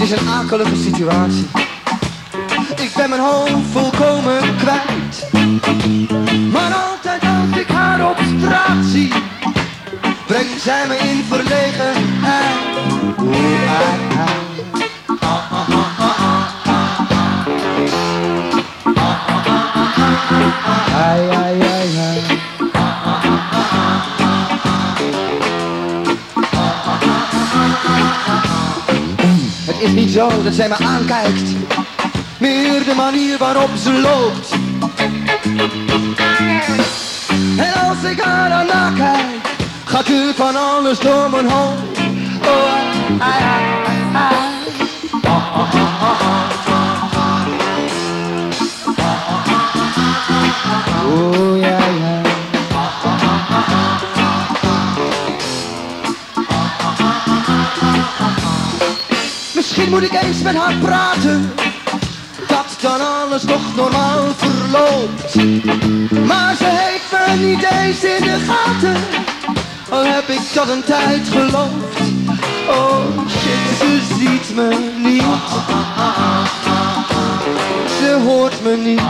akelige situatie. Ik ben mijn hoofd volkomen kwijt. Maar altijd als ik haar op straat zie, brengt zij me in Niet zo dat zij me aankijkt, meer de manier waarop ze loopt. En als ik haar dan nakijk, gaat er van alles door mijn hoofd. Oh, ai, ai, ai. Oh, Misschien moet ik eens met haar praten, dat dan alles nog normaal verloopt. Maar ze heeft me niet eens in de gaten, al heb ik dat een tijd geloofd. Oh shit, ze ziet me niet, ze hoort me niet.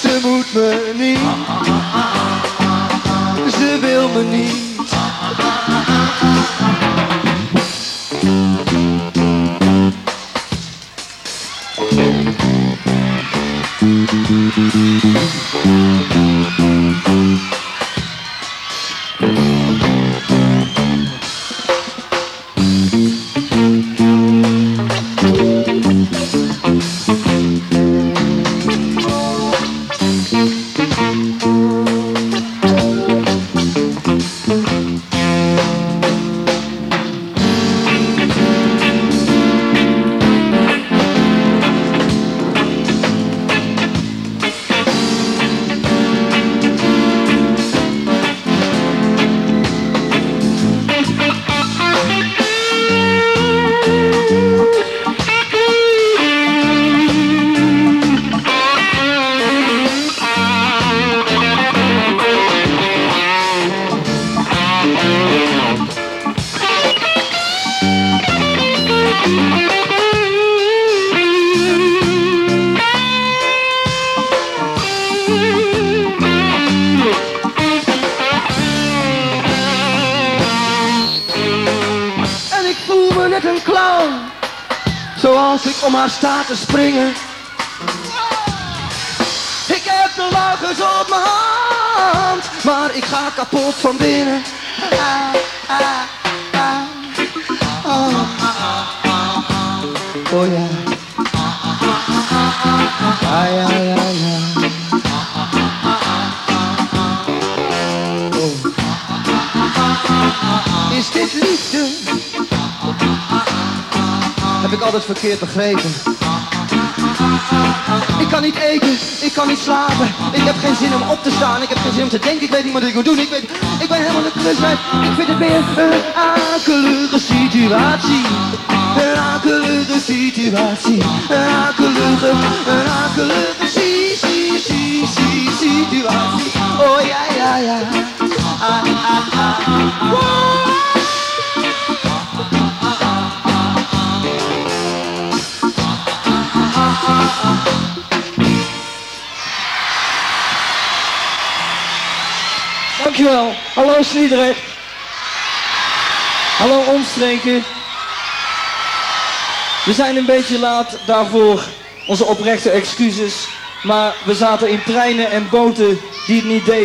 Ze moet me niet, ze wil me niet. Thank you. Zoals ik om haar sta te springen. Ik heb de lachers op mijn hand. Maar ik ga kapot van binnen. Oh. Oh. Is dit liefde? Heb ik altijd verkeerd begrepen. Ik kan niet eten, ik kan niet slapen. Ik heb geen zin om op te staan, ik heb geen zin om te denken. Ik weet niet wat ik moet doen, ik weet... Ik ben helemaal de klus. Ik vind het weer een akelige situatie. Een akelige situatie. Een akelige, een akelige si, si, si, si, situatie. Oh ja, ja, ja. Ah, ah. Dankjewel. Hallo Sliedrecht. Hallo omstreken. We zijn een beetje laat daarvoor. Onze oprechte excuses. Maar we zaten in treinen en boten die het niet deden.